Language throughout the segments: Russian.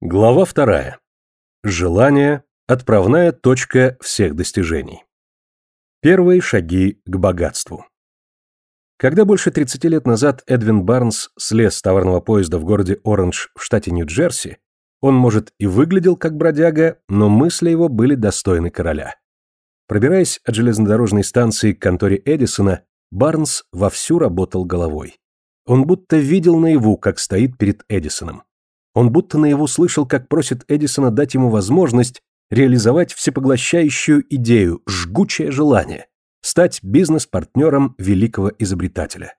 Глава вторая. Желание – отправная точка всех достижений. Первые шаги к богатству. Когда больше 30 лет назад Эдвин Барнс слез с товарного поезда в городе Оранж в штате Нью-Джерси, он, может, и выглядел как бродяга, но мысли его были достойны короля. Пробираясь от железнодорожной станции к конторе Эдисона, Барнс вовсю работал головой. Он будто видел наяву, как стоит перед Эдисоном. Он будто наяву слышал, как просит Эдисона дать ему возможность реализовать всепоглощающую идею, жгучее желание – стать бизнес-партнером великого изобретателя.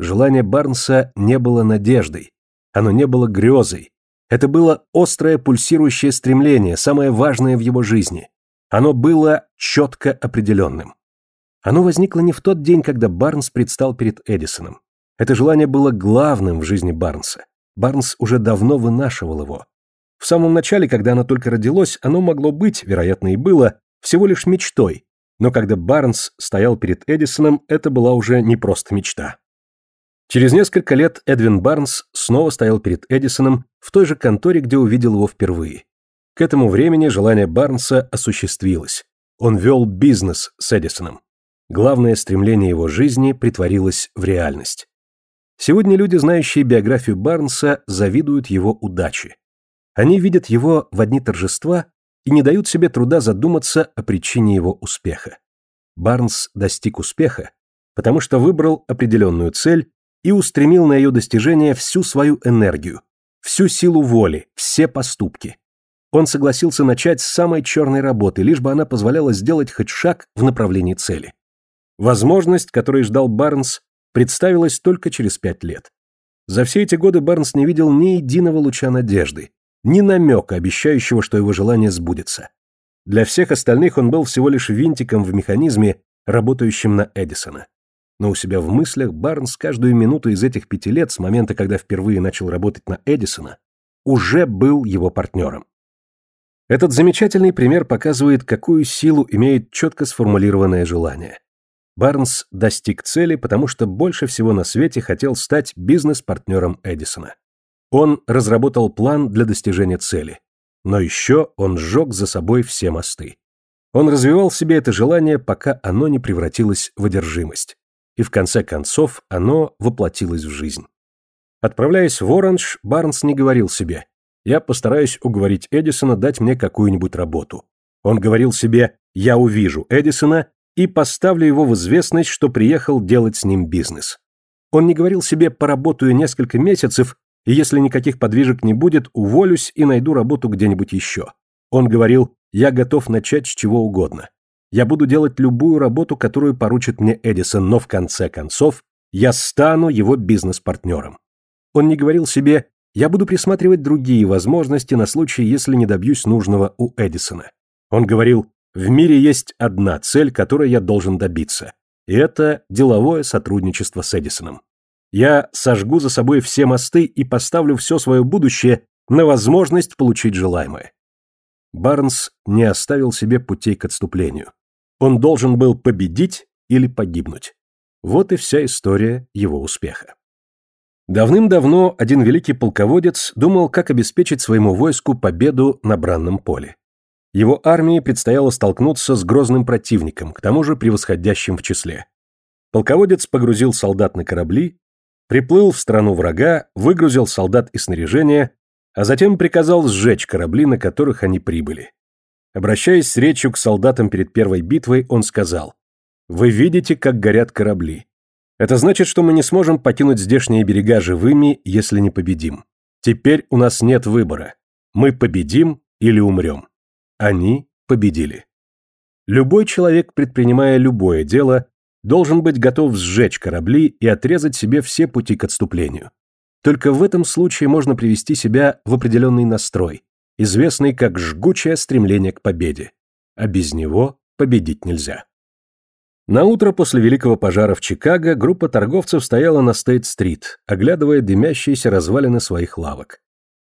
Желание Барнса не было надеждой, оно не было грезой. Это было острое пульсирующее стремление, самое важное в его жизни. Оно было четко определенным. Оно возникло не в тот день, когда Барнс предстал перед Эдисоном. Это желание было главным в жизни Барнса. Барнс уже давно вынашивал его. В самом начале, когда оно только родилось, оно могло быть, вероятно и было, всего лишь мечтой, но когда Барнс стоял перед Эдисоном, это была уже не просто мечта. Через несколько лет Эдвин Барнс снова стоял перед Эдисоном в той же конторе, где увидел его впервые. К этому времени желание Барнса осуществилось. Он вел бизнес с Эдисоном. Главное стремление его жизни притворилось в реальность. Сегодня люди, знающие биографию Барнса, завидуют его удаче. Они видят его в одни торжества и не дают себе труда задуматься о причине его успеха. Барнс достиг успеха, потому что выбрал определенную цель и устремил на ее достижение всю свою энергию, всю силу воли, все поступки. Он согласился начать с самой черной работы, лишь бы она позволяла сделать хоть шаг в направлении цели. Возможность, которой ждал Барнс, представилась только через пять лет. За все эти годы Барнс не видел ни единого луча надежды, ни намека, обещающего, что его желание сбудется. Для всех остальных он был всего лишь винтиком в механизме, работающем на Эдисона. Но у себя в мыслях Барнс каждую минуту из этих пяти лет, с момента, когда впервые начал работать на Эдисона, уже был его партнером. Этот замечательный пример показывает, какую силу имеет четко сформулированное желание. Барнс достиг цели, потому что больше всего на свете хотел стать бизнес-партнером Эдисона. Он разработал план для достижения цели. Но еще он сжег за собой все мосты. Он развивал в себе это желание, пока оно не превратилось в одержимость. И в конце концов оно воплотилось в жизнь. Отправляясь в Оранж, Барнс не говорил себе «Я постараюсь уговорить Эдисона дать мне какую-нибудь работу». Он говорил себе «Я увижу Эдисона и поставлю его в известность, что приехал делать с ним бизнес. Он не говорил себе «поработаю несколько месяцев, и если никаких подвижек не будет, уволюсь и найду работу где-нибудь еще». Он говорил «я готов начать с чего угодно. Я буду делать любую работу, которую поручит мне Эдисон, но в конце концов я стану его бизнес-партнером». Он не говорил себе «я буду присматривать другие возможности на случай, если не добьюсь нужного у Эдисона». Он говорил в мире есть одна цель, которой я должен добиться. И это деловое сотрудничество с Эдисоном. Я сожгу за собой все мосты и поставлю все свое будущее на возможность получить желаемое. Барнс не оставил себе путей к отступлению. Он должен был победить или погибнуть. Вот и вся история его успеха. Давным-давно один великий полководец думал, как обеспечить своему войску победу на бранном поле. Его армии предстояло столкнуться с грозным противником, к тому же превосходящим в числе. Полководец погрузил солдат на корабли, приплыл в страну врага, выгрузил солдат и снаряжение, а затем приказал сжечь корабли, на которых они прибыли. Обращаясь с речью к солдатам перед первой битвой, он сказал, «Вы видите, как горят корабли. Это значит, что мы не сможем покинуть здешние берега живыми, если не победим. Теперь у нас нет выбора. Мы победим или умрем». Они победили. Любой человек, предпринимая любое дело, должен быть готов сжечь корабли и отрезать себе все пути к отступлению. Только в этом случае можно привести себя в определенный настрой, известный как жгучее стремление к победе. А без него победить нельзя. На утро после великого пожара в Чикаго группа торговцев стояла на Стейт-стрит, оглядывая дымящиеся развалины своих лавок.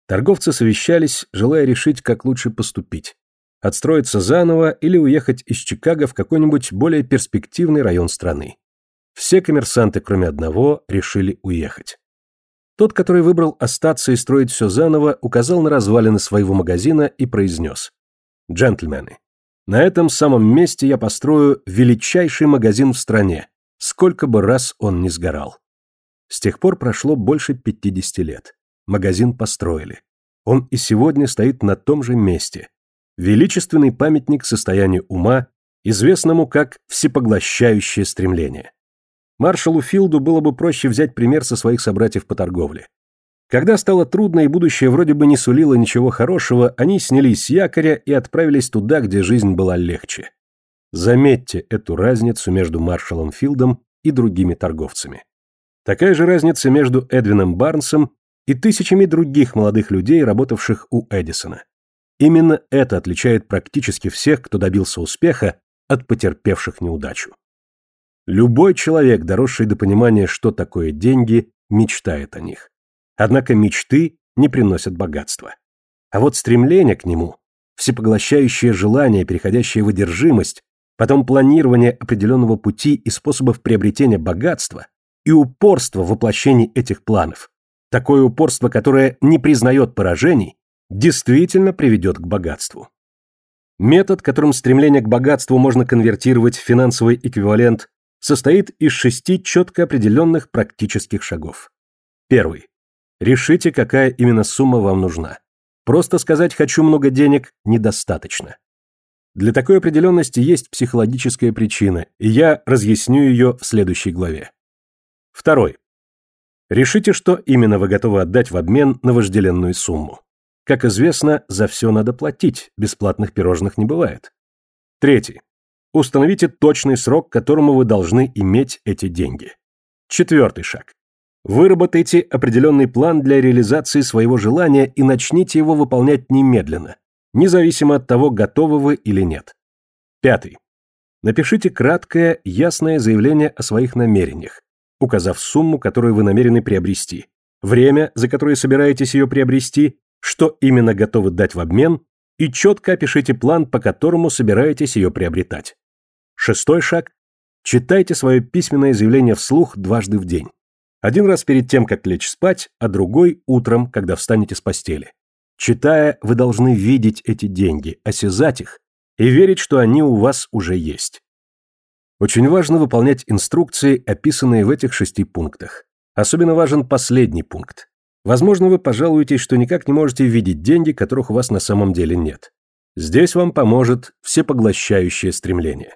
Торговцы совещались, желая решить, как лучше поступить отстроиться заново или уехать из Чикаго в какой-нибудь более перспективный район страны. Все коммерсанты, кроме одного, решили уехать. Тот, который выбрал остаться и строить все заново, указал на развалины своего магазина и произнес. «Джентльмены, на этом самом месте я построю величайший магазин в стране, сколько бы раз он ни сгорал». С тех пор прошло больше 50 лет. Магазин построили. Он и сегодня стоит на том же месте. Величественный памятник состоянию ума, известному как всепоглощающее стремление. Маршалу Филду было бы проще взять пример со своих собратьев по торговле. Когда стало трудно и будущее вроде бы не сулило ничего хорошего, они снялись с якоря и отправились туда, где жизнь была легче. Заметьте эту разницу между маршалом Филдом и другими торговцами. Такая же разница между Эдвином Барнсом и тысячами других молодых людей, работавших у Эдисона. Именно это отличает практически всех, кто добился успеха, от потерпевших неудачу. Любой человек, доросший до понимания, что такое деньги, мечтает о них. Однако мечты не приносят богатства. А вот стремление к нему, всепоглощающее желание, переходящее в одержимость, потом планирование определенного пути и способов приобретения богатства и упорство в воплощении этих планов, такое упорство, которое не признает поражений, действительно приведет к богатству. Метод, которым стремление к богатству можно конвертировать в финансовый эквивалент состоит из шести четко определенных практических шагов. Первый. Решите, какая именно сумма вам нужна. Просто сказать «хочу много денег» недостаточно. Для такой определенности есть психологическая причина, и я разъясню ее в следующей главе. Второй. Решите, что именно вы готовы отдать в обмен на вожделенную сумму. Как известно, за все надо платить, бесплатных пирожных не бывает. Третий. Установите точный срок, к которому вы должны иметь эти деньги. Четвертый шаг. Выработайте определенный план для реализации своего желания и начните его выполнять немедленно, независимо от того, готовы вы или нет. Пятый. Напишите краткое, ясное заявление о своих намерениях, указав сумму, которую вы намерены приобрести, время, за которое собираетесь ее приобрести, что именно готовы дать в обмен, и четко опишите план, по которому собираетесь ее приобретать. Шестой шаг. Читайте свое письменное заявление вслух дважды в день. Один раз перед тем, как лечь спать, а другой утром, когда встанете с постели. Читая, вы должны видеть эти деньги, осязать их и верить, что они у вас уже есть. Очень важно выполнять инструкции, описанные в этих шести пунктах. Особенно важен последний пункт. Возможно, вы пожалуетесь, что никак не можете видеть деньги, которых у вас на самом деле нет. Здесь вам поможет всепоглощающее стремление.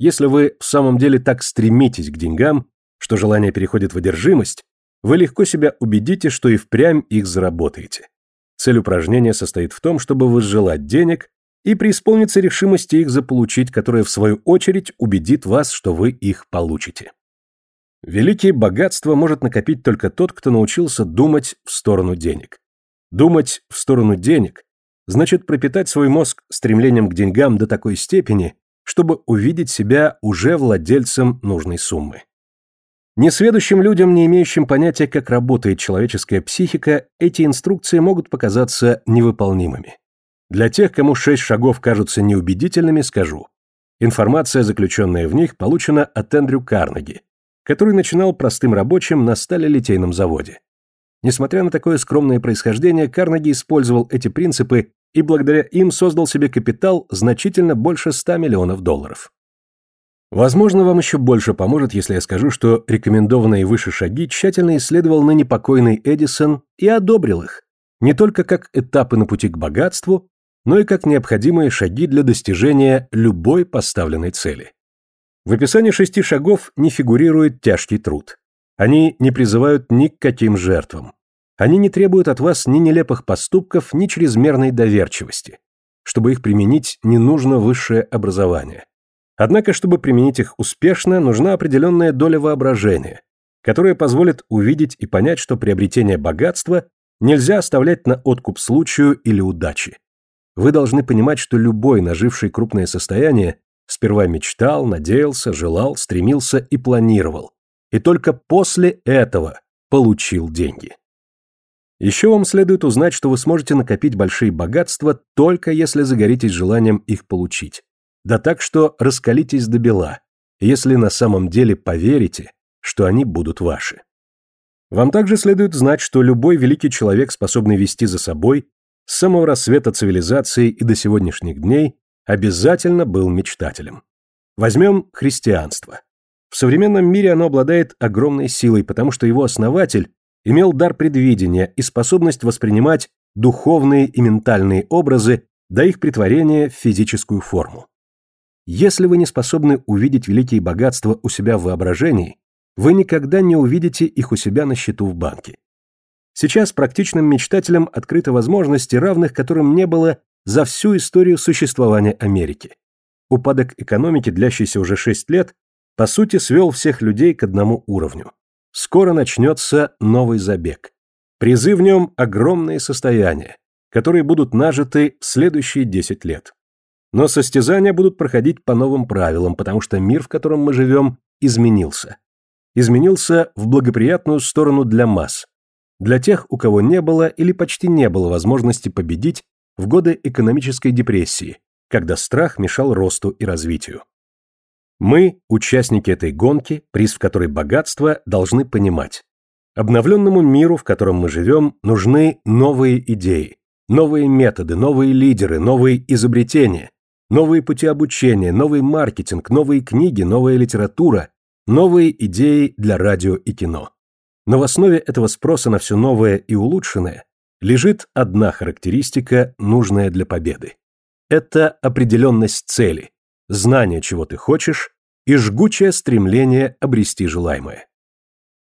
Если вы в самом деле так стремитесь к деньгам, что желание переходит в одержимость, вы легко себя убедите, что и впрямь их заработаете. Цель упражнения состоит в том, чтобы возжелать денег и преисполниться решимости их заполучить, которая в свою очередь убедит вас, что вы их получите. Великие богатства может накопить только тот, кто научился думать в сторону денег. Думать в сторону денег значит пропитать свой мозг стремлением к деньгам до такой степени, чтобы увидеть себя уже владельцем нужной суммы. Несведущим людям, не имеющим понятия, как работает человеческая психика, эти инструкции могут показаться невыполнимыми. Для тех, кому шесть шагов кажутся неубедительными, скажу. Информация, заключенная в них, получена от Эндрю Карнеги, который начинал простым рабочим на сталелитейном заводе. Несмотря на такое скромное происхождение, Карнеги использовал эти принципы и благодаря им создал себе капитал значительно больше 100 миллионов долларов. Возможно, вам еще больше поможет, если я скажу, что рекомендованные выше шаги тщательно исследовал ныне покойный Эдисон и одобрил их, не только как этапы на пути к богатству, но и как необходимые шаги для достижения любой поставленной цели. В описании шести шагов не фигурирует тяжкий труд. Они не призывают ни к каким жертвам. Они не требуют от вас ни нелепых поступков, ни чрезмерной доверчивости. Чтобы их применить, не нужно высшее образование. Однако, чтобы применить их успешно, нужна определенная доля воображения, которая позволит увидеть и понять, что приобретение богатства нельзя оставлять на откуп случаю или удачи. Вы должны понимать, что любой, наживший крупное состояние, сперва мечтал, надеялся, желал, стремился и планировал. И только после этого получил деньги. Еще вам следует узнать, что вы сможете накопить большие богатства только если загоритесь желанием их получить. Да так, что раскалитесь до бела, если на самом деле поверите, что они будут ваши. Вам также следует знать, что любой великий человек, способный вести за собой, с самого рассвета цивилизации и до сегодняшних дней, обязательно был мечтателем. Возьмем христианство. В современном мире оно обладает огромной силой, потому что его основатель имел дар предвидения и способность воспринимать духовные и ментальные образы до их притворения в физическую форму. Если вы не способны увидеть великие богатства у себя в воображении, вы никогда не увидите их у себя на счету в банке. Сейчас практичным мечтателям открыты возможности, равных которым не было за всю историю существования Америки. Упадок экономики, длящийся уже 6 лет, по сути свел всех людей к одному уровню. Скоро начнется новый забег. Призы в нем огромные состояния, которые будут нажиты в следующие 10 лет. Но состязания будут проходить по новым правилам, потому что мир, в котором мы живем, изменился. Изменился в благоприятную сторону для масс. Для тех, у кого не было или почти не было возможности победить в годы экономической депрессии, когда страх мешал росту и развитию. Мы, участники этой гонки, приз в которой богатство, должны понимать. Обновленному миру, в котором мы живем, нужны новые идеи, новые методы, новые лидеры, новые изобретения, новые пути обучения, новый маркетинг, новые книги, новая литература, новые идеи для радио и кино. Но в основе этого спроса на все новое и улучшенное лежит одна характеристика, нужная для победы. Это определенность цели, знание, чего ты хочешь, и жгучее стремление обрести желаемое.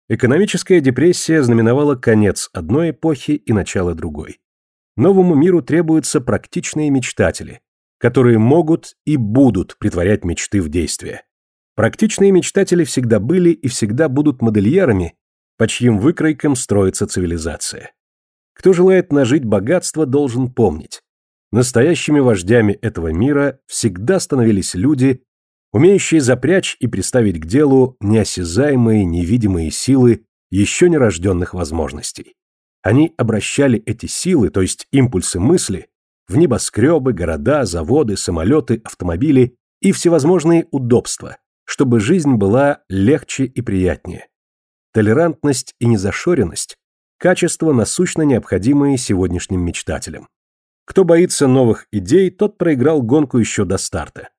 Экономическая депрессия знаменовала конец одной эпохи и начало другой. Новому миру требуются практичные мечтатели, которые могут и будут притворять мечты в действие. Практичные мечтатели всегда были и всегда будут модельерами, по чьим выкройкам строится цивилизация. Кто желает нажить богатство, должен помнить. Настоящими вождями этого мира всегда становились люди, умеющие запрячь и приставить к делу неосязаемые, невидимые силы еще нерожденных возможностей. Они обращали эти силы, то есть импульсы мысли, в небоскребы, города, заводы, самолеты, автомобили и всевозможные удобства, чтобы жизнь была легче и приятнее. Толерантность и незашоренность – качества, насущно необходимые сегодняшним мечтателям. Кто боится новых идей, тот проиграл гонку еще до старта.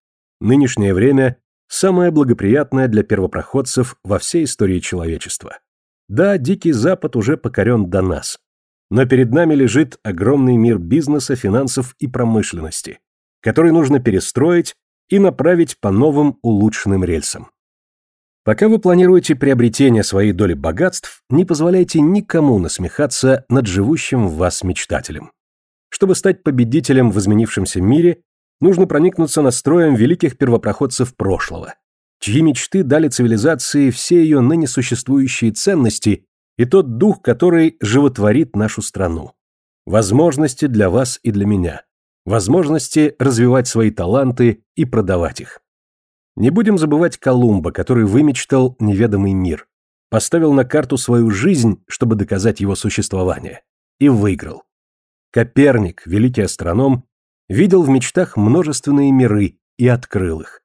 Нынешнее время – самое благоприятное для первопроходцев во всей истории человечества. Да, Дикий Запад уже покорен до нас, но перед нами лежит огромный мир бизнеса, финансов и промышленности, который нужно перестроить и направить по новым улучшенным рельсам. Пока вы планируете приобретение своей доли богатств, не позволяйте никому насмехаться над живущим в вас мечтателем. Чтобы стать победителем в изменившемся мире, нужно проникнуться настроем великих первопроходцев прошлого, чьи мечты дали цивилизации все ее ныне существующие ценности и тот дух, который животворит нашу страну. Возможности для вас и для меня. Возможности развивать свои таланты и продавать их. Не будем забывать Колумба, который вымечтал неведомый мир, поставил на карту свою жизнь, чтобы доказать его существование, и выиграл. Коперник, великий астроном, видел в мечтах множественные миры и открыл их.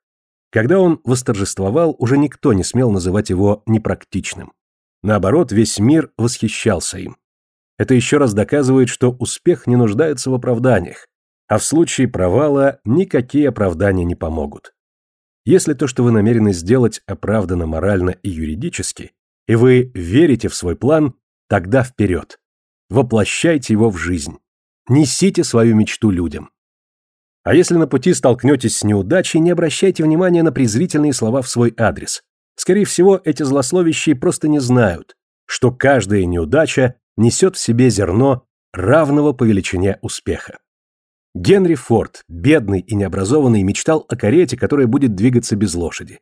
Когда он восторжествовал, уже никто не смел называть его непрактичным. Наоборот, весь мир восхищался им. Это еще раз доказывает, что успех не нуждается в оправданиях, а в случае провала никакие оправдания не помогут. Если то, что вы намерены сделать, оправдано морально и юридически, и вы верите в свой план, тогда вперед. Воплощайте его в жизнь. Несите свою мечту людям. А если на пути столкнетесь с неудачей, не обращайте внимания на презрительные слова в свой адрес. Скорее всего, эти злословящие просто не знают, что каждая неудача несет в себе зерно равного по величине успеха. Генри Форд, бедный и необразованный, мечтал о карете, которая будет двигаться без лошади.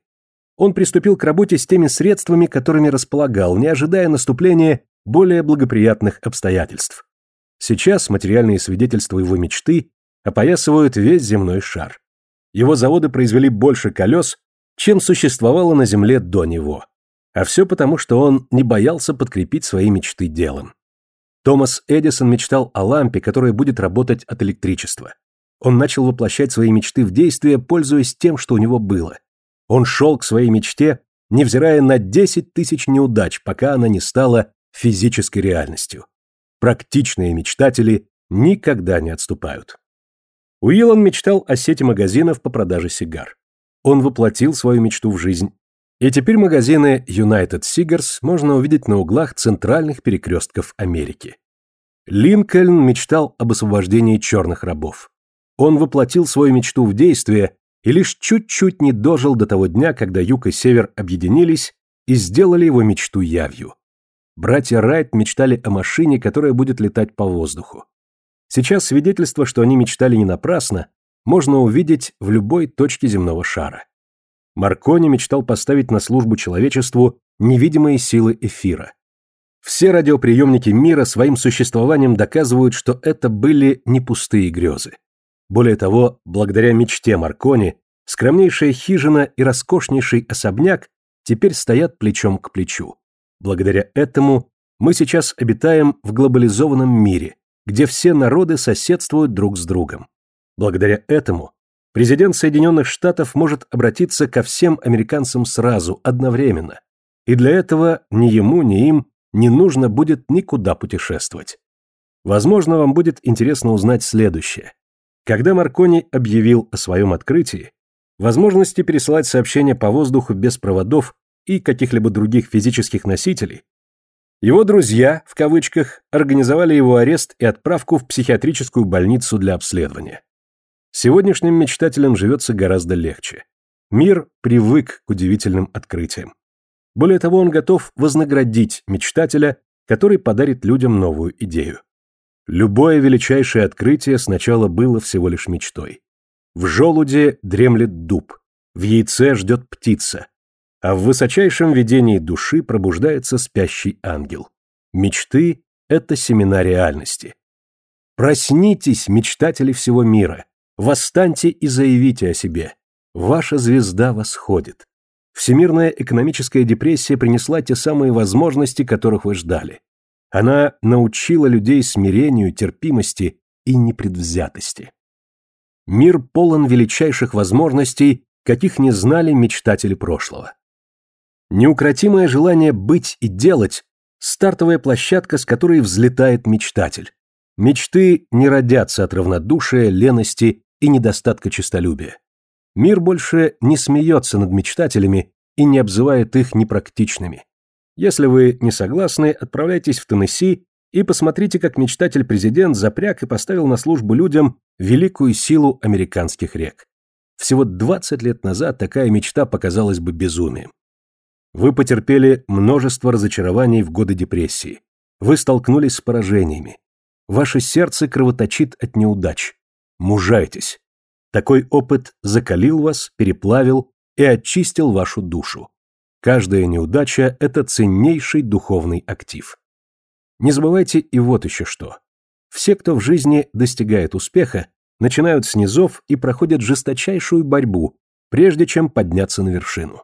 Он приступил к работе с теми средствами, которыми располагал, не ожидая наступления более благоприятных обстоятельств. Сейчас материальные свидетельства его мечты опоясывают весь земной шар. Его заводы произвели больше колес, чем существовало на Земле до него. А все потому, что он не боялся подкрепить свои мечты делом. Томас Эдисон мечтал о лампе, которая будет работать от электричества. Он начал воплощать свои мечты в действие, пользуясь тем, что у него было. Он шел к своей мечте, невзирая на 10 тысяч неудач, пока она не стала физической реальностью. Практичные мечтатели никогда не отступают. Уиллан мечтал о сети магазинов по продаже сигар. Он воплотил свою мечту в жизнь. И теперь магазины United Cigars можно увидеть на углах центральных перекрестков Америки. Линкольн мечтал об освобождении черных рабов. Он воплотил свою мечту в действие и лишь чуть-чуть не дожил до того дня, когда Юг и Север объединились и сделали его мечту явью. Братья Райт мечтали о машине, которая будет летать по воздуху. Сейчас свидетельство, что они мечтали не напрасно, можно увидеть в любой точке земного шара. Маркони мечтал поставить на службу человечеству невидимые силы эфира. Все радиоприемники мира своим существованием доказывают, что это были не пустые грезы. Более того, благодаря мечте Маркони, скромнейшая хижина и роскошнейший особняк теперь стоят плечом к плечу. Благодаря этому мы сейчас обитаем в глобализованном мире, где все народы соседствуют друг с другом. Благодаря этому президент Соединенных Штатов может обратиться ко всем американцам сразу, одновременно. И для этого ни ему, ни им не нужно будет никуда путешествовать. Возможно, вам будет интересно узнать следующее. Когда Маркони объявил о своем открытии, возможности пересылать сообщения по воздуху без проводов и каких-либо других физических носителей, его друзья, в кавычках, организовали его арест и отправку в психиатрическую больницу для обследования. Сегодняшним мечтателям живется гораздо легче. Мир привык к удивительным открытиям. Более того, он готов вознаградить мечтателя, который подарит людям новую идею. Любое величайшее открытие сначала было всего лишь мечтой. В желуде дремлет дуб, в яйце ждет птица, а в высочайшем видении души пробуждается спящий ангел. Мечты — это семена реальности. Проснитесь, мечтатели всего мира, восстаньте и заявите о себе. Ваша звезда восходит. Всемирная экономическая депрессия принесла те самые возможности, которых вы ждали. Она научила людей смирению, терпимости и непредвзятости. Мир полон величайших возможностей, каких не знали мечтатели прошлого. Неукротимое желание быть и делать – стартовая площадка, с которой взлетает мечтатель. Мечты не родятся от равнодушия, лености и недостатка честолюбия. Мир больше не смеется над мечтателями и не обзывает их непрактичными. Если вы не согласны, отправляйтесь в Теннесси и посмотрите, как мечтатель-президент запряг и поставил на службу людям великую силу американских рек. Всего 20 лет назад такая мечта показалась бы безумием. Вы потерпели множество разочарований в годы депрессии. Вы столкнулись с поражениями. Ваше сердце кровоточит от неудач. Мужайтесь. Такой опыт закалил вас, переплавил и очистил вашу душу. Каждая неудача – это ценнейший духовный актив. Не забывайте и вот еще что. Все, кто в жизни достигает успеха, начинают с низов и проходят жесточайшую борьбу, прежде чем подняться на вершину.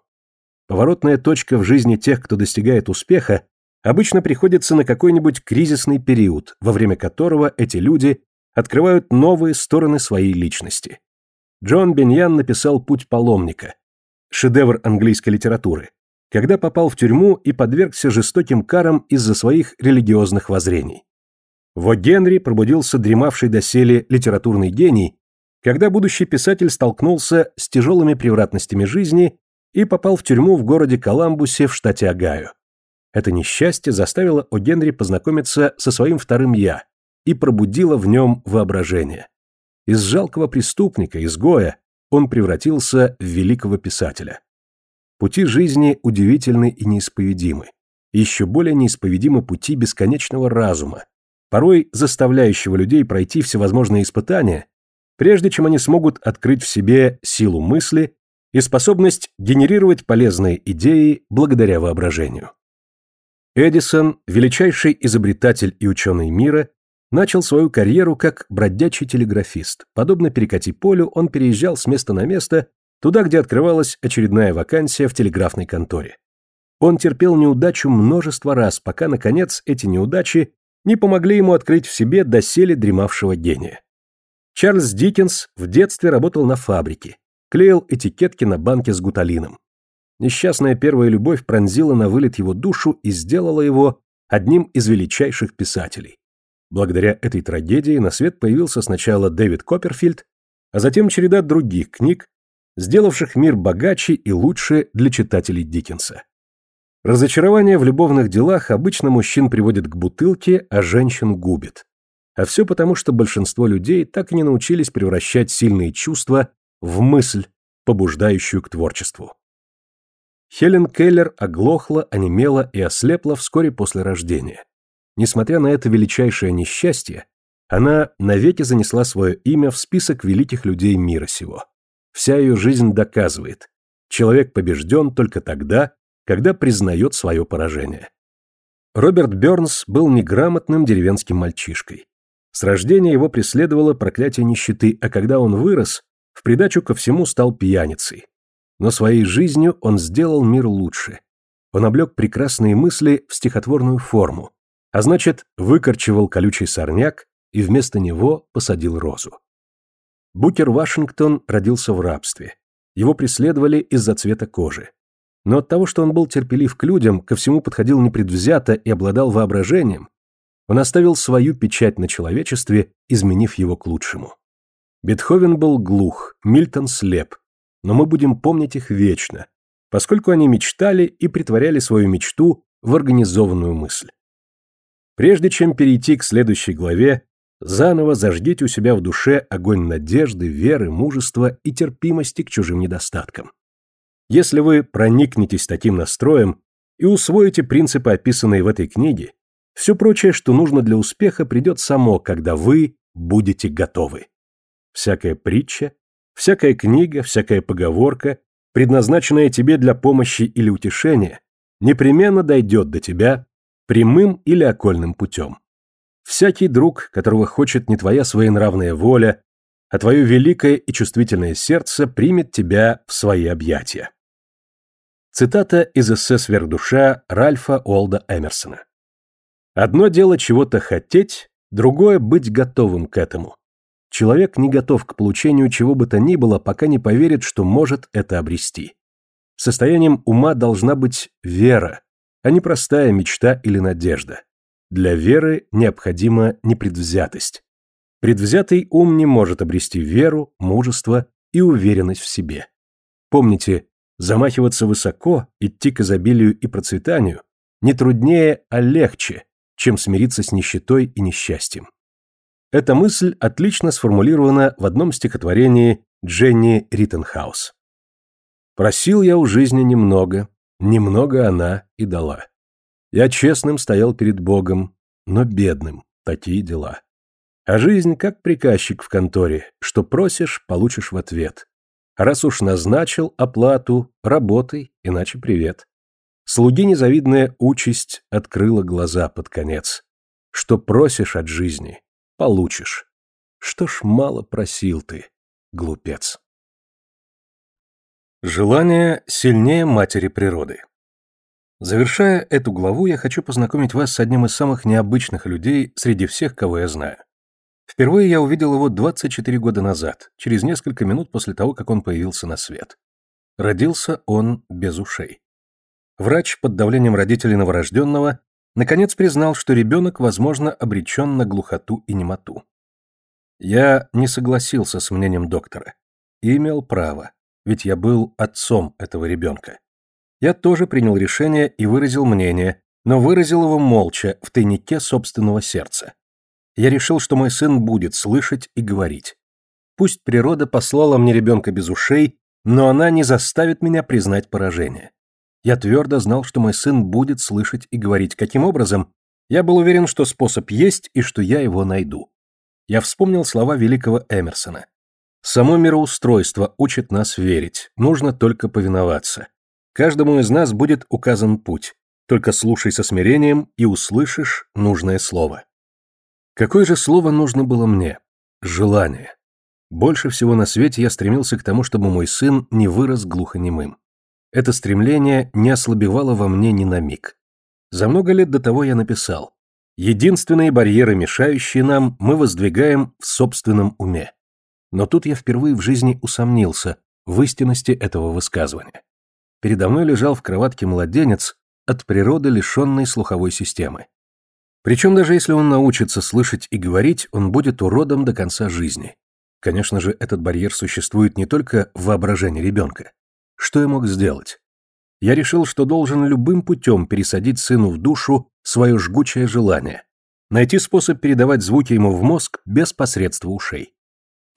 Поворотная точка в жизни тех, кто достигает успеха, обычно приходится на какой-нибудь кризисный период, во время которого эти люди открывают новые стороны своей личности. Джон Беньян написал «Путь паломника», шедевр английской литературы, когда попал в тюрьму и подвергся жестоким карам из-за своих религиозных воззрений. В Генри пробудился дремавший доселе литературный гений, когда будущий писатель столкнулся с тяжелыми превратностями жизни и попал в тюрьму в городе Коламбусе в штате Огайо. Это несчастье заставило О. Генри познакомиться со своим вторым «я» и пробудило в нем воображение. Из жалкого преступника, изгоя, он превратился в великого писателя. Пути жизни удивительны и неисповедимы. Еще более неисповедимы пути бесконечного разума, порой заставляющего людей пройти всевозможные испытания, прежде чем они смогут открыть в себе силу мысли и способность генерировать полезные идеи благодаря воображению. Эдисон, величайший изобретатель и ученый мира, начал свою карьеру как бродячий телеграфист. Подобно перекати полю, он переезжал с места на место, туда, где открывалась очередная вакансия в телеграфной конторе. Он терпел неудачу множество раз, пока, наконец, эти неудачи не помогли ему открыть в себе доселе дремавшего гения. Чарльз Диккенс в детстве работал на фабрике, клеил этикетки на банке с гуталином. Несчастная первая любовь пронзила на вылет его душу и сделала его одним из величайших писателей. Благодаря этой трагедии на свет появился сначала Дэвид Копперфильд, а затем череда других книг, сделавших мир богаче и лучше для читателей Диккенса. Разочарование в любовных делах обычно мужчин приводит к бутылке, а женщин губит. А все потому, что большинство людей так и не научились превращать сильные чувства в мысль, побуждающую к творчеству. Хелен Келлер оглохла, онемела и ослепла вскоре после рождения. Несмотря на это величайшее несчастье, она навеки занесла свое имя в список великих людей мира сего. Вся ее жизнь доказывает, человек побежден только тогда, когда признает свое поражение. Роберт Бернс был неграмотным деревенским мальчишкой. С рождения его преследовало проклятие нищеты, а когда он вырос, в придачу ко всему стал пьяницей. Но своей жизнью он сделал мир лучше. Он облег прекрасные мысли в стихотворную форму, а значит, выкорчевал колючий сорняк и вместо него посадил розу. Букер Вашингтон родился в рабстве. Его преследовали из-за цвета кожи. Но от того, что он был терпелив к людям, ко всему подходил непредвзято и обладал воображением, он оставил свою печать на человечестве, изменив его к лучшему. Бетховен был глух, Мильтон слеп, но мы будем помнить их вечно, поскольку они мечтали и притворяли свою мечту в организованную мысль. Прежде чем перейти к следующей главе, заново зажгите у себя в душе огонь надежды, веры, мужества и терпимости к чужим недостаткам. Если вы проникнетесь таким настроем и усвоите принципы, описанные в этой книге, все прочее, что нужно для успеха, придет само, когда вы будете готовы. Всякая притча, всякая книга, всякая поговорка, предназначенная тебе для помощи или утешения, непременно дойдет до тебя прямым или окольным путем. Всякий друг, которого хочет не твоя своенравная воля, а твое великое и чувствительное сердце примет тебя в свои объятия. Цитата из эссе «Сверхдуша» Ральфа Олда Эмерсона. «Одно дело чего-то хотеть, другое — быть готовым к этому. Человек не готов к получению чего бы то ни было, пока не поверит, что может это обрести. Состоянием ума должна быть вера, а не простая мечта или надежда. Для веры необходима непредвзятость. Предвзятый ум не может обрести веру, мужество и уверенность в себе. Помните, Замахиваться высоко, идти к изобилию и процветанию не труднее, а легче, чем смириться с нищетой и несчастьем. Эта мысль отлично сформулирована в одном стихотворении Дженни Риттенхаус. «Просил я у жизни немного, немного она и дала. Я честным стоял перед Богом, но бедным, такие дела. А жизнь как приказчик в конторе, что просишь, получишь в ответ. Раз уж назначил оплату, работай, иначе привет. Слуги незавидная участь открыла глаза под конец. Что просишь от жизни, получишь. Что ж мало просил ты, глупец. Желание сильнее матери природы. Завершая эту главу, я хочу познакомить вас с одним из самых необычных людей среди всех, кого я знаю. Впервые я увидел его 24 года назад, через несколько минут после того, как он появился на свет. Родился он без ушей. Врач под давлением родителей новорожденного наконец признал, что ребенок, возможно, обречен на глухоту и немоту. Я не согласился с мнением доктора и имел право, ведь я был отцом этого ребенка. Я тоже принял решение и выразил мнение, но выразил его молча, в тайнике собственного сердца я решил, что мой сын будет слышать и говорить. Пусть природа послала мне ребенка без ушей, но она не заставит меня признать поражение. Я твердо знал, что мой сын будет слышать и говорить. Каким образом? Я был уверен, что способ есть и что я его найду. Я вспомнил слова великого Эмерсона. Само мироустройство учит нас верить, нужно только повиноваться. Каждому из нас будет указан путь. Только слушай со смирением и услышишь нужное слово. Какое же слово нужно было мне? Желание. Больше всего на свете я стремился к тому, чтобы мой сын не вырос глухонемым. Это стремление не ослабевало во мне ни на миг. За много лет до того я написал «Единственные барьеры, мешающие нам, мы воздвигаем в собственном уме». Но тут я впервые в жизни усомнился в истинности этого высказывания. Передо мной лежал в кроватке младенец, от природы лишенный слуховой системы. Причем даже если он научится слышать и говорить, он будет уродом до конца жизни. Конечно же, этот барьер существует не только в воображении ребенка. Что я мог сделать? Я решил, что должен любым путем пересадить сыну в душу свое жгучее желание, найти способ передавать звуки ему в мозг без посредства ушей.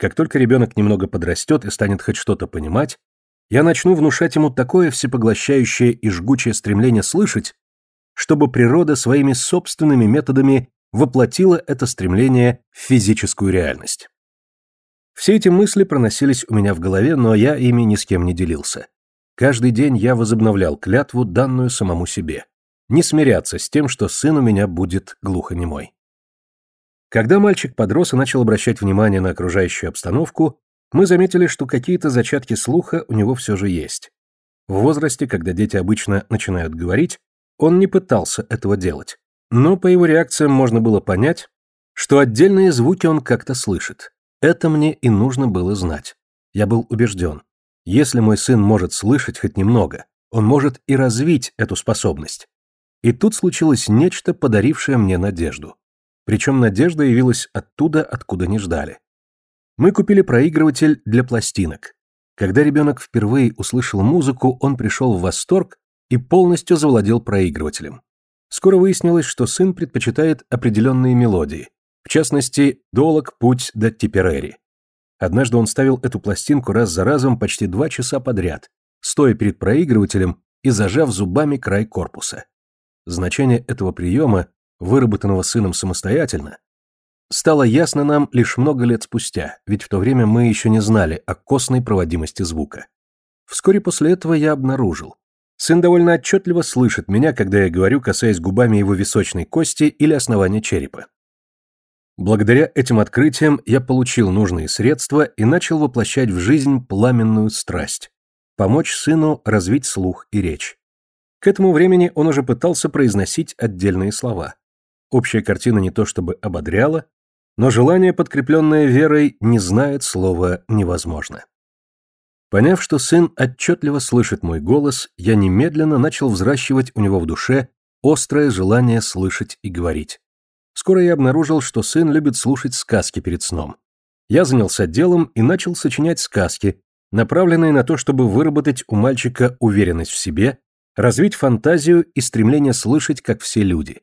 Как только ребенок немного подрастет и станет хоть что-то понимать, я начну внушать ему такое всепоглощающее и жгучее стремление слышать, чтобы природа своими собственными методами воплотила это стремление в физическую реальность. Все эти мысли проносились у меня в голове, но я ими ни с кем не делился. Каждый день я возобновлял клятву, данную самому себе. Не смиряться с тем, что сын у меня будет глухонемой. Когда мальчик подрос и начал обращать внимание на окружающую обстановку, мы заметили, что какие-то зачатки слуха у него все же есть. В возрасте, когда дети обычно начинают говорить, он не пытался этого делать. Но по его реакциям можно было понять, что отдельные звуки он как-то слышит. Это мне и нужно было знать. Я был убежден. Если мой сын может слышать хоть немного, он может и развить эту способность. И тут случилось нечто, подарившее мне надежду. Причем надежда явилась оттуда, откуда не ждали. Мы купили проигрыватель для пластинок. Когда ребенок впервые услышал музыку, он пришел в восторг и полностью завладел проигрывателем. Скоро выяснилось, что сын предпочитает определенные мелодии, в частности, «Долог путь до Типерери». Однажды он ставил эту пластинку раз за разом почти два часа подряд, стоя перед проигрывателем и зажав зубами край корпуса. Значение этого приема, выработанного сыном самостоятельно, стало ясно нам лишь много лет спустя, ведь в то время мы еще не знали о костной проводимости звука. Вскоре после этого я обнаружил. Сын довольно отчетливо слышит меня, когда я говорю, касаясь губами его височной кости или основания черепа. Благодаря этим открытиям я получил нужные средства и начал воплощать в жизнь пламенную страсть – помочь сыну развить слух и речь. К этому времени он уже пытался произносить отдельные слова. Общая картина не то чтобы ободряла, но желание, подкрепленное верой, не знает слова «невозможно». Поняв, что сын отчетливо слышит мой голос, я немедленно начал взращивать у него в душе острое желание слышать и говорить. Скоро я обнаружил, что сын любит слушать сказки перед сном. Я занялся делом и начал сочинять сказки, направленные на то, чтобы выработать у мальчика уверенность в себе, развить фантазию и стремление слышать, как все люди.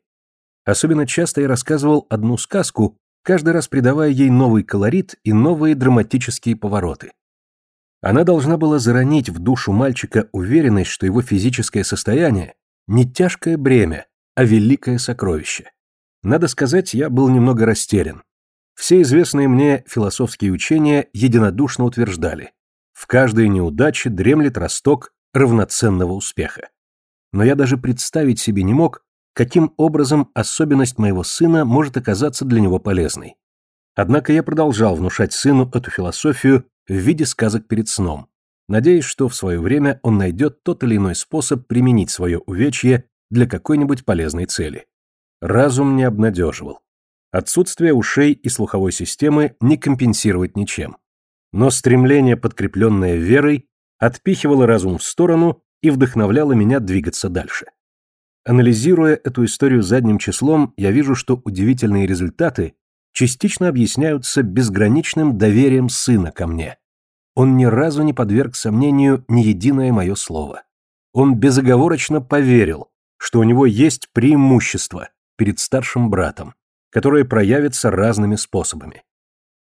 Особенно часто я рассказывал одну сказку, каждый раз придавая ей новый колорит и новые драматические повороты. Она должна была заронить в душу мальчика уверенность, что его физическое состояние не тяжкое бремя, а великое сокровище. Надо сказать, я был немного растерян. Все известные мне философские учения единодушно утверждали, в каждой неудаче дремлет росток равноценного успеха. Но я даже представить себе не мог, каким образом особенность моего сына может оказаться для него полезной. Однако я продолжал внушать сыну эту философию в виде сказок перед сном, надеясь, что в свое время он найдет тот или иной способ применить свое увечье для какой-нибудь полезной цели. Разум не обнадеживал. Отсутствие ушей и слуховой системы не компенсировать ничем. Но стремление, подкрепленное верой, отпихивало разум в сторону и вдохновляло меня двигаться дальше. Анализируя эту историю задним числом, я вижу, что удивительные результаты частично объясняются безграничным доверием сына ко мне. Он ни разу не подверг сомнению ни единое мое слово. Он безоговорочно поверил, что у него есть преимущество, перед старшим братом, которое проявится разными способами.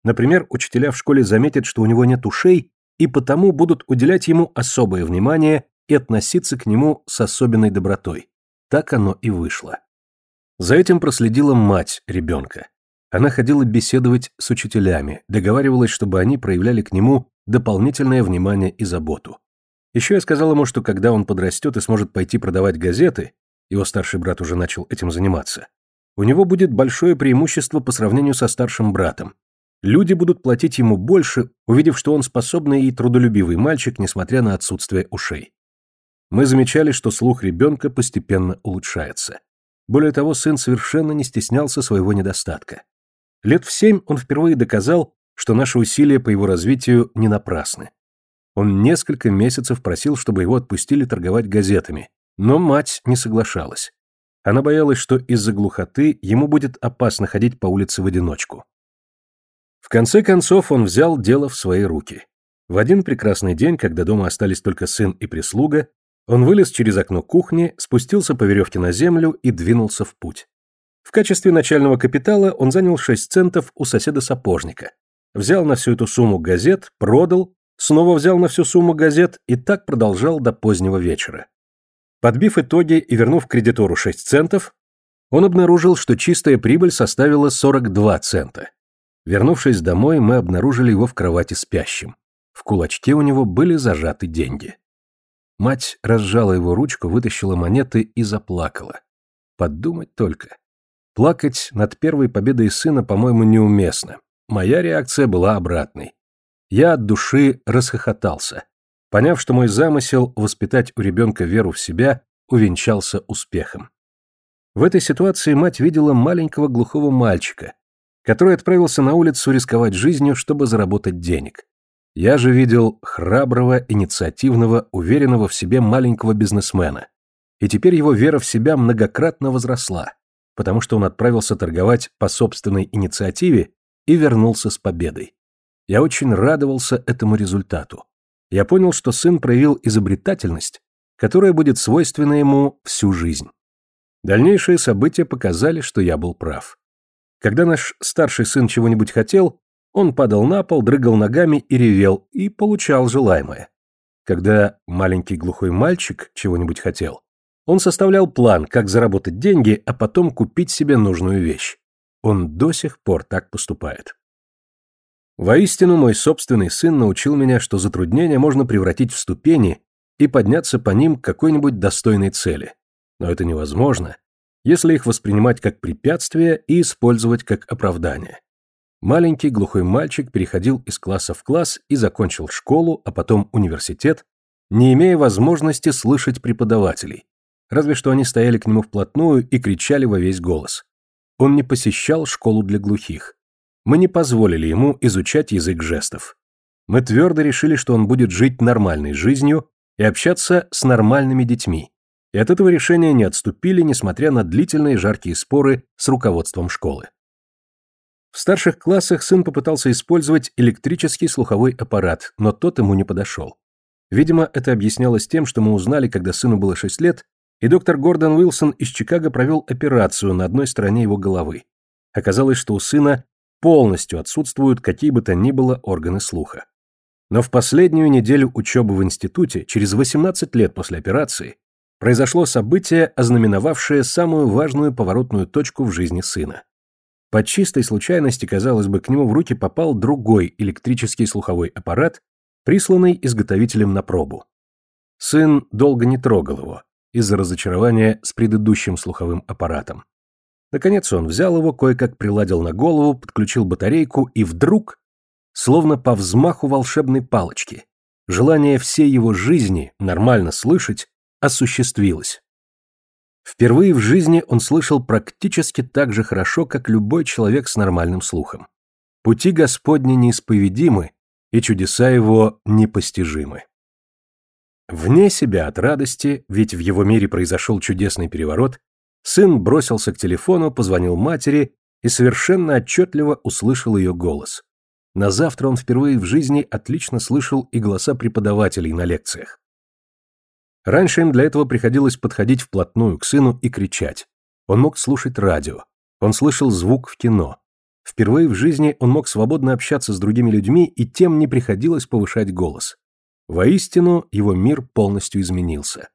Например, учителя в школе заметят, что у него нет ушей, и потому будут уделять ему особое внимание и относиться к нему с особенной добротой. Так оно и вышло. За этим проследила мать ребенка. Она ходила беседовать с учителями, договаривалась, чтобы они проявляли к нему дополнительное внимание и заботу. Еще я сказал ему, что когда он подрастет и сможет пойти продавать газеты, его старший брат уже начал этим заниматься, у него будет большое преимущество по сравнению со старшим братом. Люди будут платить ему больше, увидев, что он способный и трудолюбивый мальчик, несмотря на отсутствие ушей. Мы замечали, что слух ребенка постепенно улучшается. Более того, сын совершенно не стеснялся своего недостатка. Лет в семь он впервые доказал, что наши усилия по его развитию не напрасны. Он несколько месяцев просил, чтобы его отпустили торговать газетами, но мать не соглашалась. Она боялась, что из-за глухоты ему будет опасно ходить по улице в одиночку. В конце концов он взял дело в свои руки. В один прекрасный день, когда дома остались только сын и прислуга, он вылез через окно кухни, спустился по веревке на землю и двинулся в путь. В качестве начального капитала он занял 6 центов у соседа-сапожника. Взял на всю эту сумму газет, продал, снова взял на всю сумму газет и так продолжал до позднего вечера. Подбив итоги и вернув кредитору 6 центов, он обнаружил, что чистая прибыль составила 42 цента. Вернувшись домой, мы обнаружили его в кровати спящим. В кулачке у него были зажаты деньги. Мать разжала его ручку, вытащила монеты и заплакала. Подумать только. Плакать над первой победой сына, по-моему, неуместно. Моя реакция была обратной. Я от души расхохотался, поняв, что мой замысел воспитать у ребенка веру в себя увенчался успехом. В этой ситуации мать видела маленького глухого мальчика, который отправился на улицу рисковать жизнью, чтобы заработать денег. Я же видел храброго, инициативного, уверенного в себе маленького бизнесмена. И теперь его вера в себя многократно возросла, потому что он отправился торговать по собственной инициативе и вернулся с победой. Я очень радовался этому результату. Я понял, что сын проявил изобретательность, которая будет свойственна ему всю жизнь. Дальнейшие события показали, что я был прав. Когда наш старший сын чего-нибудь хотел, он падал на пол, дрыгал ногами и ревел, и получал желаемое. Когда маленький глухой мальчик чего-нибудь хотел, он составлял план, как заработать деньги, а потом купить себе нужную вещь. Он до сих пор так поступает. Воистину, мой собственный сын научил меня, что затруднения можно превратить в ступени и подняться по ним к какой-нибудь достойной цели. Но это невозможно, если их воспринимать как препятствие и использовать как оправдание. Маленький глухой мальчик переходил из класса в класс и закончил школу, а потом университет, не имея возможности слышать преподавателей, разве что они стояли к нему вплотную и кричали во весь голос. Он не посещал школу для глухих. Мы не позволили ему изучать язык жестов. Мы твердо решили, что он будет жить нормальной жизнью и общаться с нормальными детьми. И от этого решения не отступили, несмотря на длительные жаркие споры с руководством школы. В старших классах сын попытался использовать электрический слуховой аппарат, но тот ему не подошел. Видимо, это объяснялось тем, что мы узнали, когда сыну было 6 лет, и доктор Гордон Уилсон из Чикаго провел операцию на одной стороне его головы. Оказалось, что у сына полностью отсутствуют какие бы то ни было органы слуха. Но в последнюю неделю учебы в институте, через 18 лет после операции, произошло событие, ознаменовавшее самую важную поворотную точку в жизни сына. По чистой случайности, казалось бы, к нему в руки попал другой электрический слуховой аппарат, присланный изготовителем на пробу. Сын долго не трогал его, из-за разочарования с предыдущим слуховым аппаратом. Наконец он взял его, кое-как приладил на голову, подключил батарейку и вдруг, словно по взмаху волшебной палочки, желание всей его жизни нормально слышать осуществилось. Впервые в жизни он слышал практически так же хорошо, как любой человек с нормальным слухом. Пути Господни неисповедимы, и чудеса его непостижимы. Вне себя от радости, ведь в его мире произошел чудесный переворот, сын бросился к телефону, позвонил матери и совершенно отчетливо услышал ее голос. На завтра он впервые в жизни отлично слышал и голоса преподавателей на лекциях. Раньше им для этого приходилось подходить вплотную к сыну и кричать. Он мог слушать радио. Он слышал звук в кино. Впервые в жизни он мог свободно общаться с другими людьми, и тем не приходилось повышать голос. Воистину, его мир полностью изменился.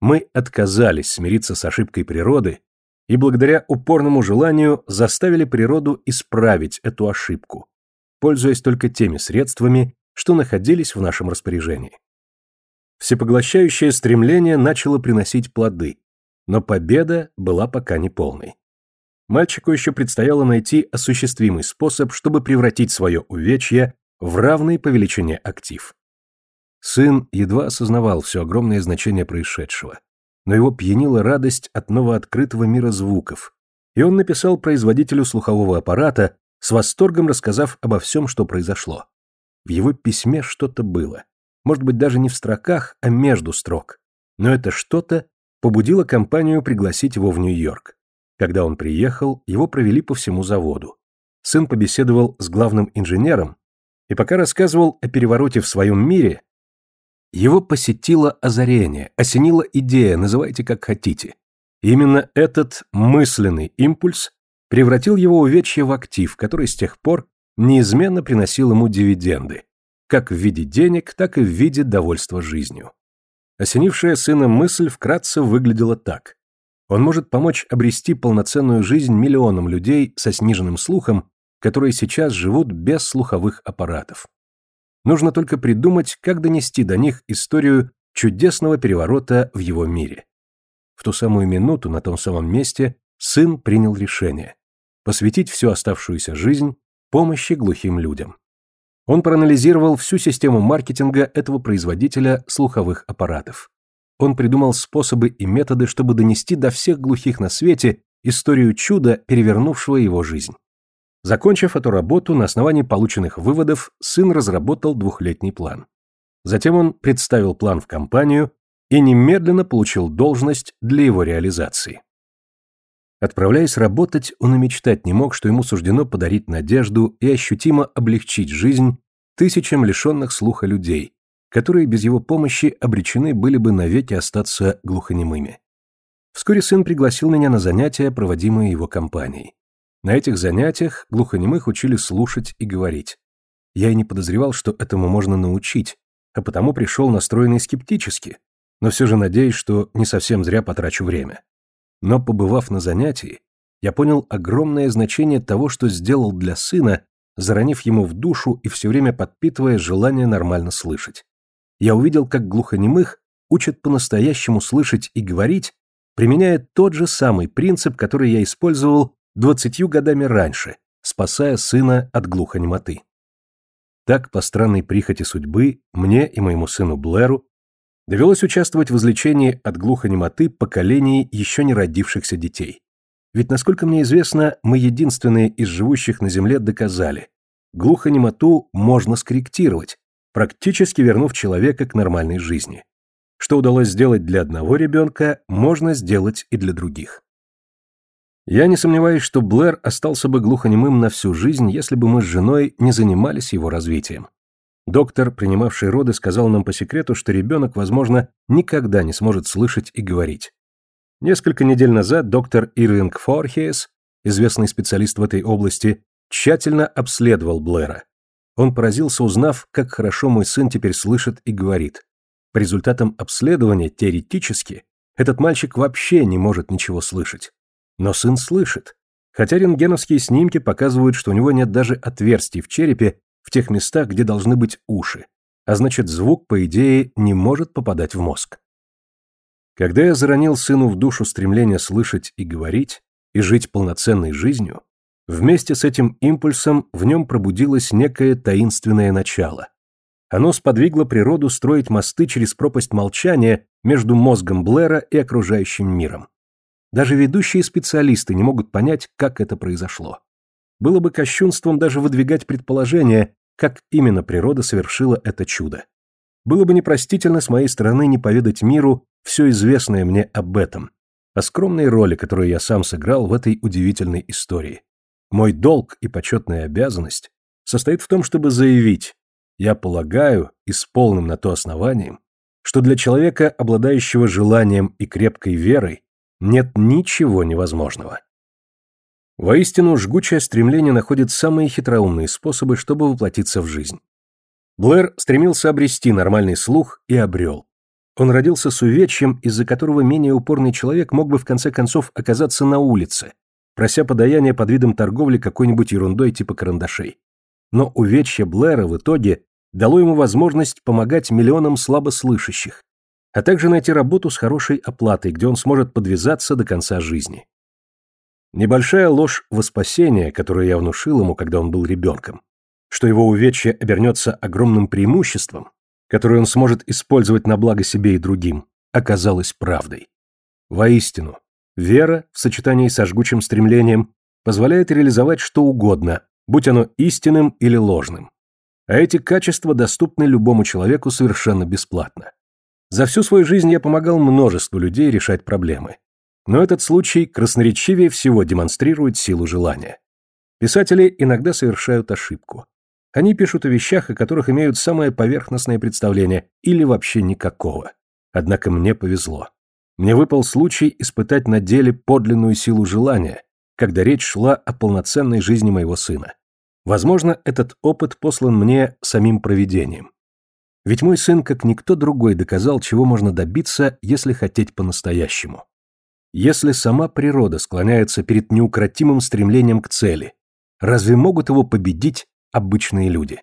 Мы отказались смириться с ошибкой природы и благодаря упорному желанию заставили природу исправить эту ошибку, пользуясь только теми средствами, что находились в нашем распоряжении. Всепоглощающее стремление начало приносить плоды, но победа была пока не полной. Мальчику еще предстояло найти осуществимый способ, чтобы превратить свое увечье в равный по величине актив. Сын едва осознавал все огромное значение происшедшего, но его пьянила радость от новооткрытого мира звуков, и он написал производителю слухового аппарата, с восторгом рассказав обо всем, что произошло. В его письме что-то было может быть даже не в строках, а между строк. Но это что-то побудило компанию пригласить его в Нью-Йорк. Когда он приехал, его провели по всему заводу. Сын побеседовал с главным инженером, и пока рассказывал о перевороте в своем мире, его посетило озарение, осенила идея, называйте как хотите. Именно этот мысленный импульс превратил его увечье в актив, который с тех пор неизменно приносил ему дивиденды, как в виде денег, так и в виде довольства жизнью. Осенившая сына мысль вкратце выглядела так. Он может помочь обрести полноценную жизнь миллионам людей со сниженным слухом, которые сейчас живут без слуховых аппаратов. Нужно только придумать, как донести до них историю чудесного переворота в его мире. В ту самую минуту на том самом месте сын принял решение посвятить всю оставшуюся жизнь помощи глухим людям. Он проанализировал всю систему маркетинга этого производителя слуховых аппаратов. Он придумал способы и методы, чтобы донести до всех глухих на свете историю чуда, перевернувшего его жизнь. Закончив эту работу, на основании полученных выводов, сын разработал двухлетний план. Затем он представил план в компанию и немедленно получил должность для его реализации. Отправляясь работать, он и мечтать не мог, что ему суждено подарить надежду и ощутимо облегчить жизнь тысячам лишенных слуха людей, которые без его помощи обречены были бы навеки остаться глухонемыми. Вскоре сын пригласил меня на занятия, проводимые его компанией. На этих занятиях глухонемых учили слушать и говорить. Я и не подозревал, что этому можно научить, а потому пришел настроенный скептически, но все же надеюсь, что не совсем зря потрачу время. Но побывав на занятии, я понял огромное значение того, что сделал для сына, заронив ему в душу и все время подпитывая желание нормально слышать. Я увидел, как глухонемых учат по-настоящему слышать и говорить, применяя тот же самый принцип, который я использовал двадцатью годами раньше, спасая сына от глухонемоты. Так, по странной прихоти судьбы, мне и моему сыну Блэру Довелось участвовать в излечении от глухонемоты поколений еще не родившихся детей. Ведь, насколько мне известно, мы единственные из живущих на Земле доказали, глухонемоту можно скорректировать, практически вернув человека к нормальной жизни. Что удалось сделать для одного ребенка, можно сделать и для других. Я не сомневаюсь, что Блэр остался бы глухонемым на всю жизнь, если бы мы с женой не занимались его развитием. Доктор, принимавший роды, сказал нам по секрету, что ребенок, возможно, никогда не сможет слышать и говорить. Несколько недель назад доктор Ирвинг Форхейс, известный специалист в этой области, тщательно обследовал Блэра. Он поразился, узнав, как хорошо мой сын теперь слышит и говорит. По результатам обследования, теоретически, этот мальчик вообще не может ничего слышать. Но сын слышит. Хотя рентгеновские снимки показывают, что у него нет даже отверстий в черепе, в тех местах, где должны быть уши, а значит звук, по идее, не может попадать в мозг. Когда я заронил сыну в душу стремление слышать и говорить, и жить полноценной жизнью, вместе с этим импульсом в нем пробудилось некое таинственное начало. Оно сподвигло природу строить мосты через пропасть молчания между мозгом Блэра и окружающим миром. Даже ведущие специалисты не могут понять, как это произошло. Было бы кощунством даже выдвигать предположение, как именно природа совершила это чудо. Было бы непростительно с моей стороны не поведать миру все известное мне об этом, о скромной роли, которую я сам сыграл в этой удивительной истории. Мой долг и почетная обязанность состоит в том, чтобы заявить, я полагаю, и с полным на то основанием, что для человека, обладающего желанием и крепкой верой, нет ничего невозможного. Воистину, жгучее стремление находит самые хитроумные способы, чтобы воплотиться в жизнь. Блэр стремился обрести нормальный слух и обрел. Он родился с увечьем, из-за которого менее упорный человек мог бы в конце концов оказаться на улице, прося подаяния под видом торговли какой-нибудь ерундой типа карандашей. Но увечье Блэра в итоге дало ему возможность помогать миллионам слабослышащих, а также найти работу с хорошей оплатой, где он сможет подвязаться до конца жизни. Небольшая ложь во спасение, которую я внушил ему, когда он был ребенком, что его увечье обернется огромным преимуществом, которое он сможет использовать на благо себе и другим, оказалась правдой. Воистину, вера в сочетании со жгучим стремлением позволяет реализовать что угодно, будь оно истинным или ложным. А эти качества доступны любому человеку совершенно бесплатно. За всю свою жизнь я помогал множеству людей решать проблемы. Но этот случай красноречивее всего демонстрирует силу желания. Писатели иногда совершают ошибку. Они пишут о вещах, о которых имеют самое поверхностное представление или вообще никакого. Однако мне повезло. Мне выпал случай испытать на деле подлинную силу желания, когда речь шла о полноценной жизни моего сына. Возможно, этот опыт послан мне самим провидением. Ведь мой сын, как никто другой, доказал, чего можно добиться, если хотеть по-настоящему. Если сама природа склоняется перед неукротимым стремлением к цели, разве могут его победить обычные люди?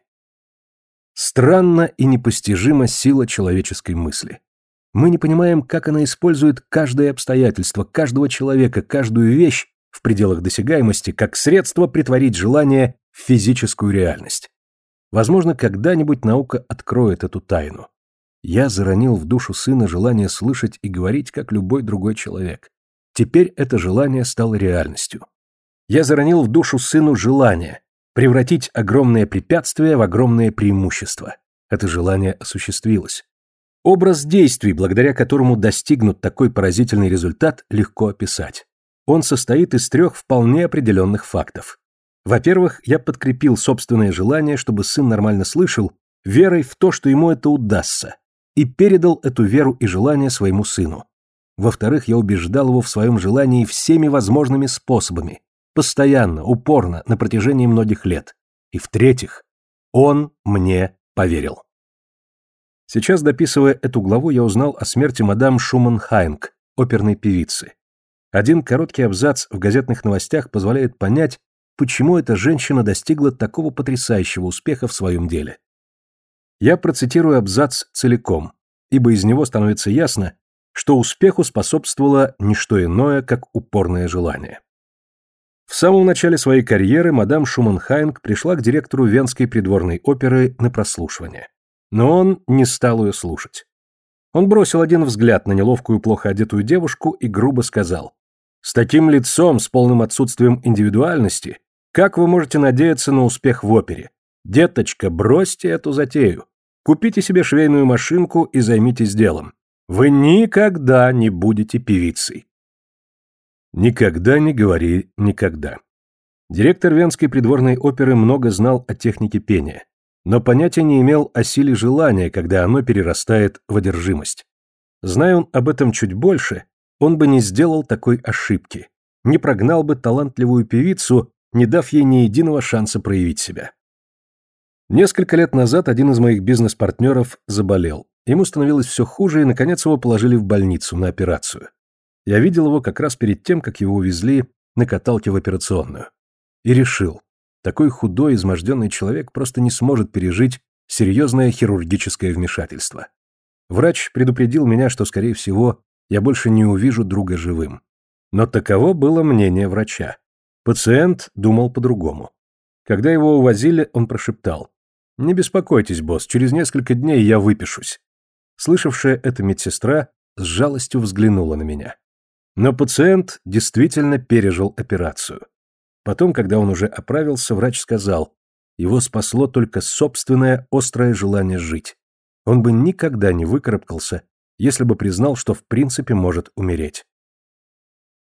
Странна и непостижима сила человеческой мысли. Мы не понимаем, как она использует каждое обстоятельство, каждого человека, каждую вещь в пределах досягаемости, как средство притворить желание в физическую реальность. Возможно, когда-нибудь наука откроет эту тайну. Я заронил в душу сына желание слышать и говорить, как любой другой человек. Теперь это желание стало реальностью. Я заронил в душу сыну желание превратить огромное препятствие в огромное преимущество. Это желание осуществилось. Образ действий, благодаря которому достигнут такой поразительный результат, легко описать. Он состоит из трех вполне определенных фактов. Во-первых, я подкрепил собственное желание, чтобы сын нормально слышал, верой в то, что ему это удастся, и передал эту веру и желание своему сыну. Во-вторых, я убеждал его в своем желании всеми возможными способами, постоянно, упорно, на протяжении многих лет. И в-третьих, он мне поверил. Сейчас, дописывая эту главу, я узнал о смерти мадам Шуман Хайнг, оперной певицы. Один короткий абзац в газетных новостях позволяет понять, почему эта женщина достигла такого потрясающего успеха в своем деле. Я процитирую абзац целиком, ибо из него становится ясно, что успеху способствовало не что иное, как упорное желание. В самом начале своей карьеры мадам Шуманхайнг пришла к директору Венской придворной оперы на прослушивание. Но он не стал ее слушать. Он бросил один взгляд на неловкую плохо одетую девушку и грубо сказал, «С таким лицом, с полным отсутствием индивидуальности, как вы можете надеяться на успех в опере? Деточка, бросьте эту затею. Купите себе швейную машинку и займитесь делом. Вы никогда не будете певицей. Никогда не говори никогда. Директор Венской придворной оперы много знал о технике пения, но понятия не имел о силе желания, когда оно перерастает в одержимость. Зная он об этом чуть больше, он бы не сделал такой ошибки, не прогнал бы талантливую певицу не дав ей ни единого шанса проявить себя. Несколько лет назад один из моих бизнес-партнеров заболел. Ему становилось все хуже, и, наконец, его положили в больницу на операцию. Я видел его как раз перед тем, как его увезли на каталке в операционную. И решил, такой худой, изможденный человек просто не сможет пережить серьезное хирургическое вмешательство. Врач предупредил меня, что, скорее всего, я больше не увижу друга живым. Но таково было мнение врача. Пациент думал по-другому. Когда его увозили, он прошептал. «Не беспокойтесь, босс, через несколько дней я выпишусь». Слышавшая это медсестра с жалостью взглянула на меня. Но пациент действительно пережил операцию. Потом, когда он уже оправился, врач сказал, его спасло только собственное острое желание жить. Он бы никогда не выкарабкался, если бы признал, что в принципе может умереть.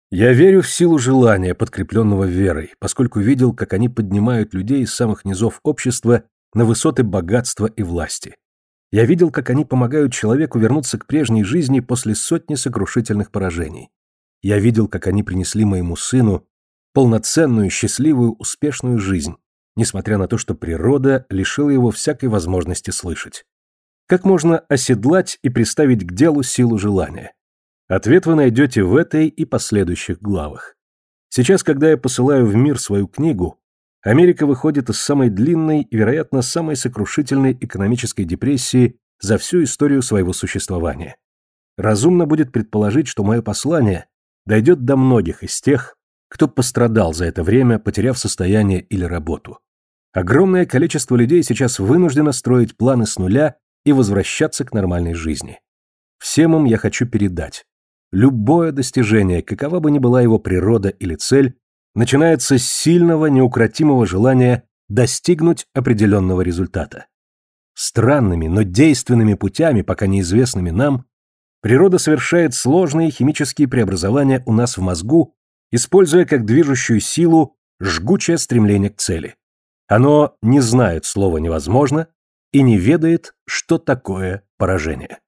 Я верю в силу желания, подкрепленного верой, поскольку видел, как они поднимают людей из самых низов общества на высоты богатства и власти. Я видел, как они помогают человеку вернуться к прежней жизни после сотни сокрушительных поражений. Я видел, как они принесли моему сыну полноценную, счастливую, успешную жизнь, несмотря на то, что природа лишила его всякой возможности слышать. Как можно оседлать и приставить к делу силу желания? Ответ вы найдете в этой и последующих главах. Сейчас, когда я посылаю в мир свою книгу, Америка выходит из самой длинной и, вероятно, самой сокрушительной экономической депрессии за всю историю своего существования. Разумно будет предположить, что мое послание дойдет до многих из тех, кто пострадал за это время, потеряв состояние или работу. Огромное количество людей сейчас вынуждено строить планы с нуля и возвращаться к нормальной жизни. Всем им я хочу передать. Любое достижение, какова бы ни была его природа или цель, начинается с сильного, неукротимого желания достигнуть определенного результата. Странными, но действенными путями, пока неизвестными нам, природа совершает сложные химические преобразования у нас в мозгу, используя как движущую силу жгучее стремление к цели. Оно не знает слова «невозможно» и не ведает, что такое поражение.